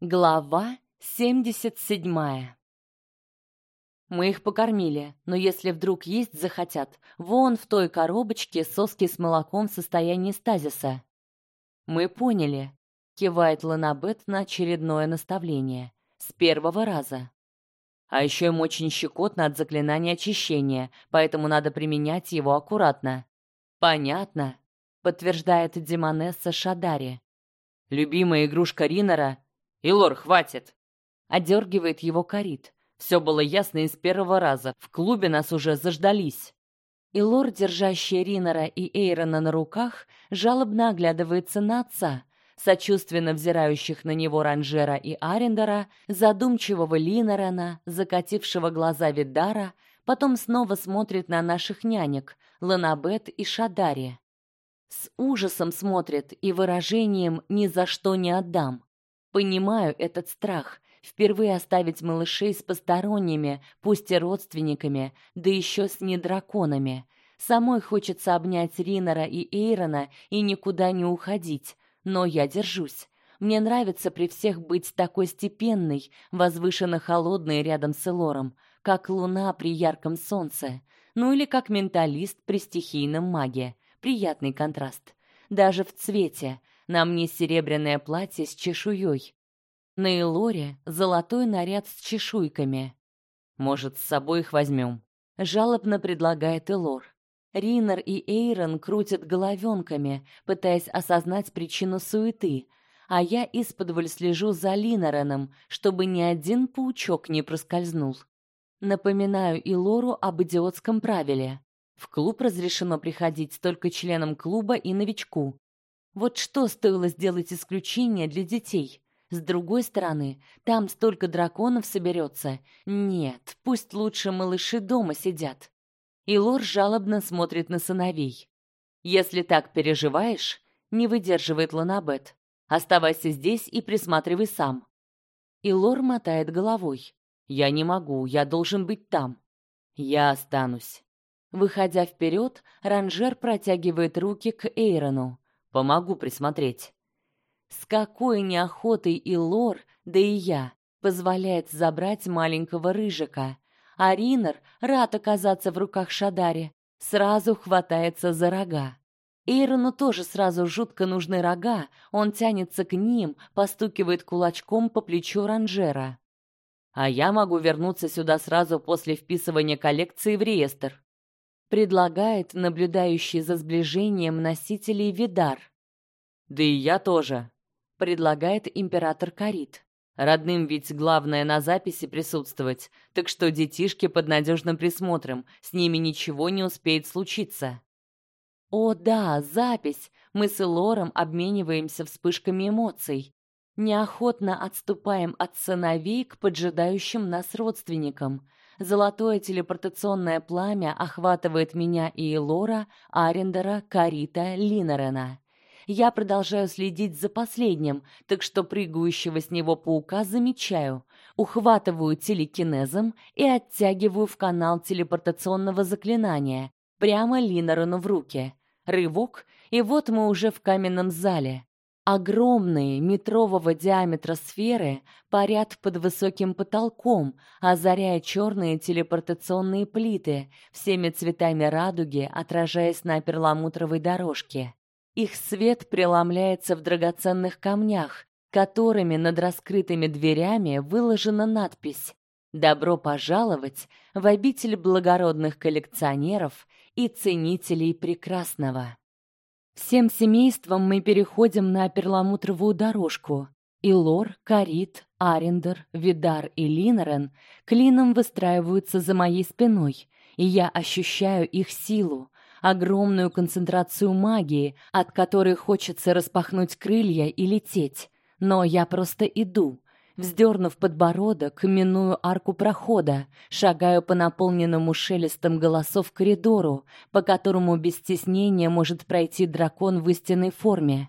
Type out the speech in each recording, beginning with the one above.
Глава 77. Мы их покормили, но если вдруг есть захотят, вон в той коробочке соски с молоком в состоянии стазиса. Мы поняли, кивает Ланабет на очередное наставление с первого раза. А еще им очень щекотно от заклинания очищения, поэтому надо применять его аккуратно. Понятно, подтверждает Демонесса Шадари. Любимая игрушка Ринора Илор, хватит!» Одергивает его Карит. Все было ясно из первого раза. В клубе нас уже заждались. Илор, держащий Ринора и Эйрона на руках, жалобно оглядывается на отца, сочувственно взирающих на него Ранжера и Арендера, задумчивого Линорена, закатившего глаза Видара, потом снова смотрит на наших нянек, Ланабет и Шадари. С ужасом смотрит и выражением «ни за что не отдам». Понимаю этот страх впервые оставить малышей с посторонними, пусть и родственниками, да еще с недраконами. Самой хочется обнять Ринора и Эйрона и никуда не уходить, но я держусь. Мне нравится при всех быть такой степенной, возвышенно холодной рядом с Элором, как луна при ярком солнце, ну или как менталист при стихийном маге. Приятный контраст. Даже в цвете, на мне серебряное платье с чешуей. На Элоре золотой наряд с чешуйками. Может, с собой их возьмем?» — жалобно предлагает Элор. Ринер и Эйрон крутят головенками, пытаясь осознать причину суеты, а я исподволь слежу за Линореном, чтобы ни один паучок не проскользнул. Напоминаю и Лору об идиотском правиле. В клуб разрешено приходить только членам клуба и новичку. Вот что стоило сделать исключение для детей. С другой стороны, там столько драконов соберется. Нет, пусть лучше малыши дома сидят. И Лор жалобно смотрит на сыновей. Если так переживаешь, не выдерживает Ланабет. Оставайся здесь и присматривай сам. И Лор мотает головой. Я не могу, я должен быть там. Я останусь. Выходя вперед, Ранжер протягивает руки к Эйрону. Помогу присмотреть. С какой неохотой и Лор, да и я, позволяет забрать маленького рыжика. А Ринер, рад оказаться в руках Шадари, сразу хватается за рога. Эйрону тоже сразу жутко нужны рога, он тянется к ним, постукивает кулачком по плечу Ранжера. А я могу вернуться сюда сразу после вписывания коллекции в реестр предлагает наблюдающий за сближением носителей Видар. Да и я тоже, предлагает император Карит. Родным ведь главное на записи присутствовать, так что детишки под надежным присмотром, с ними ничего не успеет случиться. О да, запись. Мы с Лором обмениваемся вспышками эмоций. Неохотно отступаем от сыновей к поджидающим нас родственникам. Золотое телепортационное пламя охватывает меня и Лора, Арендера, Карита, Линорена. Я продолжаю следить за последним, так что прыгающего с него паука замечаю, ухватываю телекинезом и оттягиваю в канал телепортационного заклинания, прямо Линорену в руки. Рывок, и вот мы уже в каменном зале. Огромные метрового диаметра сферы парят под высоким потолком, озаряя черные телепортационные плиты, всеми цветами радуги отражаясь на перламутровой дорожке. Их свет преломляется в драгоценных камнях, которыми над раскрытыми дверями выложена надпись «Добро пожаловать в обитель благородных коллекционеров и ценителей прекрасного». Всем семейством мы переходим на перламутровую дорожку. И Лор, Карит, Арендер, Видар и Линорен клином выстраиваются за моей спиной, и я ощущаю их силу, огромную концентрацию магии, от которой хочется распахнуть крылья и лететь. Но я просто иду, Вздернув подбородок, миную арку прохода, шагаю по наполненному шелестом голосов коридору, по которому без стеснения может пройти дракон в истинной форме.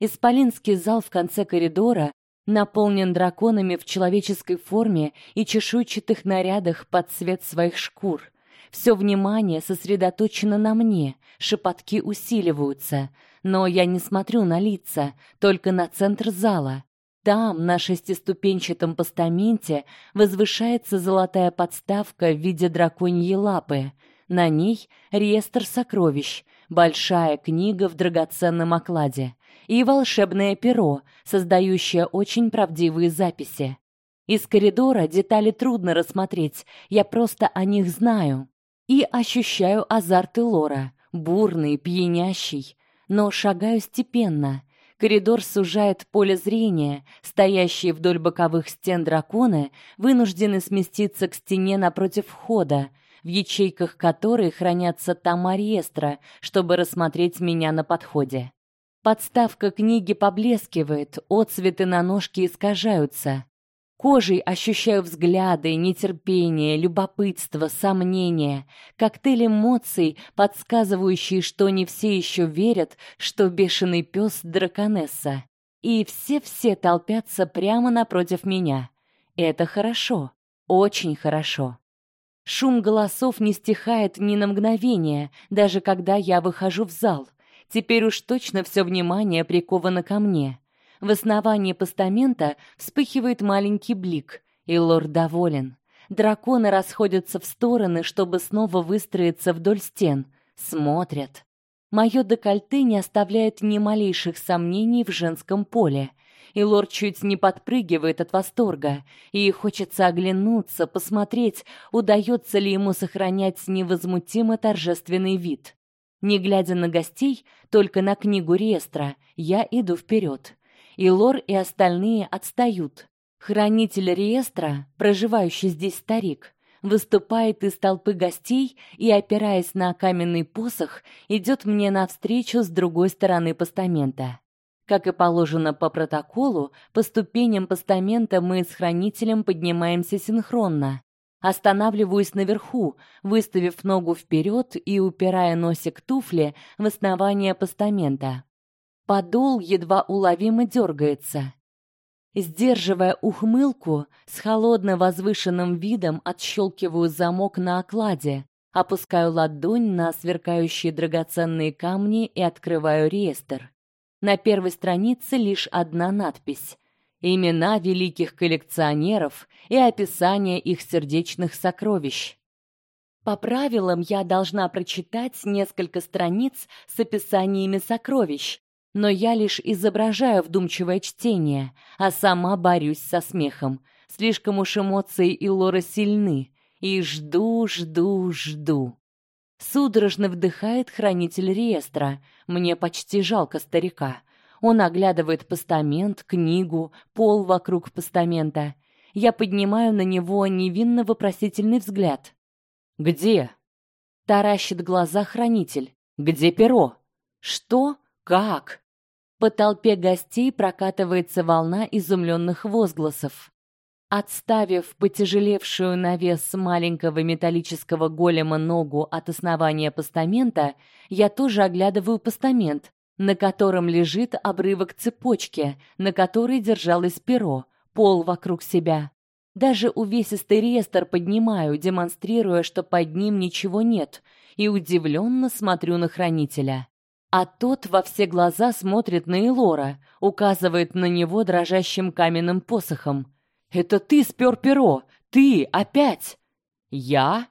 Исполинский зал в конце коридора наполнен драконами в человеческой форме и чешуйчатых нарядах под цвет своих шкур. Все внимание сосредоточено на мне, шепотки усиливаются, но я не смотрю на лица, только на центр зала. Там, на шестиступенчатом постаменте, возвышается золотая подставка в виде драконьей лапы. На ней реестр сокровищ, большая книга в драгоценном окладе и волшебное перо, создающее очень правдивые записи. Из коридора детали трудно рассмотреть, я просто о них знаю и ощущаю азарт Лора, бурный, пьянящий, но шагаю степенно. Коридор сужает поле зрения. Стоящие вдоль боковых стен драконы вынуждены сместиться к стене напротив входа, в ячейках которой хранятся тома реестра, чтобы рассмотреть меня на подходе. Подставка книги поблескивает, отцветы на ножке искажаются. Кожей ощущаю взгляды, нетерпение, любопытство, сомнения, коктейль эмоций, подсказывающий, что не все еще верят, что бешеный пес драконесса. И все-все толпятся прямо напротив меня. Это хорошо, очень хорошо. Шум голосов не стихает ни на мгновение, даже когда я выхожу в зал. Теперь уж точно все внимание приковано ко мне. В основании постамента вспыхивает маленький блик, и лорд доволен. Драконы расходятся в стороны, чтобы снова выстроиться вдоль стен, смотрят. Мое декольте не оставляет ни малейших сомнений в женском поле. И лорд чуть не подпрыгивает от восторга, и хочется оглянуться, посмотреть, удается ли ему сохранять невозмутимо торжественный вид. Не глядя на гостей, только на книгу реестра, я иду вперед и Лор и остальные отстают. Хранитель реестра, проживающий здесь старик, выступает из толпы гостей и, опираясь на каменный посох, идет мне навстречу с другой стороны постамента. Как и положено по протоколу, по ступеням постамента мы с хранителем поднимаемся синхронно. Останавливаюсь наверху, выставив ногу вперед и упирая носик туфли в основание постамента. Подол едва уловимо дергается. Сдерживая ухмылку, с холодно возвышенным видом отщелкиваю замок на окладе, опускаю ладонь на сверкающие драгоценные камни и открываю реестр. На первой странице лишь одна надпись: имена великих коллекционеров и описание их сердечных сокровищ. По правилам я должна прочитать несколько страниц с описаниями сокровищ, но я лишь изображаю вдумчивое чтение, а сама борюсь со смехом. Слишком уж эмоции и Лора сильны, и жду, жду, жду. Судорожно вдыхает хранитель реестра. Мне почти жалко старика. Он оглядывает постамент, книгу, пол вокруг постамента. Я поднимаю на него невинно вопросительный взгляд. Где? Таращит глаза хранитель. Где перо? Что? Как? По толпе гостей прокатывается волна изумленных возгласов. Отставив потяжелевшую на вес маленького металлического голема ногу от основания постамента, я тоже оглядываю постамент, на котором лежит обрывок цепочки, на которой держалось перо, пол вокруг себя. Даже увесистый реестр поднимаю, демонстрируя, что под ним ничего нет, и удивленно смотрю на хранителя. А тот во все глаза смотрит на Элора, указывает на него дрожащим каменным посохом. Это ты спер перо, ты опять? Я?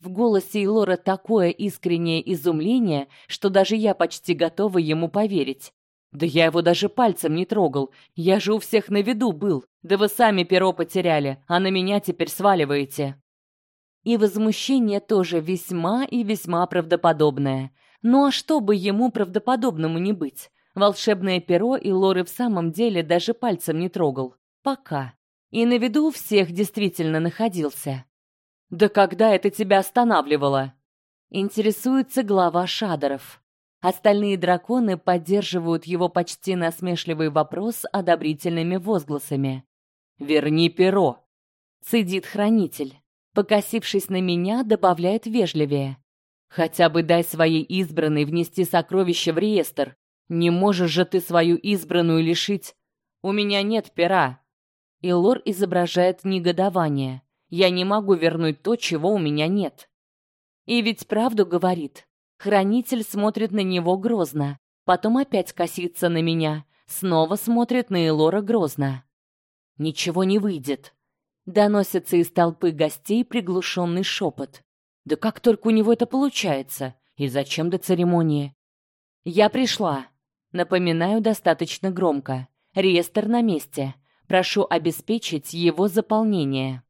В голосе Элора такое искреннее изумление, что даже я почти готова ему поверить. Да я его даже пальцем не трогал. Я же у всех на виду был. Да вы сами перо потеряли, а на меня теперь сваливаете. И возмущение тоже весьма и весьма правдоподобное. Ну а что бы ему правдоподобному не быть? Волшебное перо и Лоры в самом деле даже пальцем не трогал. Пока. И на виду у всех действительно находился. Да когда это тебя останавливало? Интересуется глава Шадоров. Остальные драконы поддерживают его почти насмешливый вопрос одобрительными возгласами. Верни перо, цедит хранитель. Покосившись на меня, добавляет вежливее: Хотя бы дай своей избранной внести сокровище в реестр. Не можешь же ты свою избранную лишить. У меня нет пера. И Лор изображает негодование. Я не могу вернуть то, чего у меня нет. И ведь правду говорит. Хранитель смотрит на него грозно, потом опять косится на меня, снова смотрит на Элора грозно. Ничего не выйдет. Доносится из толпы гостей приглушенный шепот. Да как только у него это получается? И зачем до церемонии? Я пришла. Напоминаю достаточно громко. Реестр на месте. Прошу обеспечить его заполнение.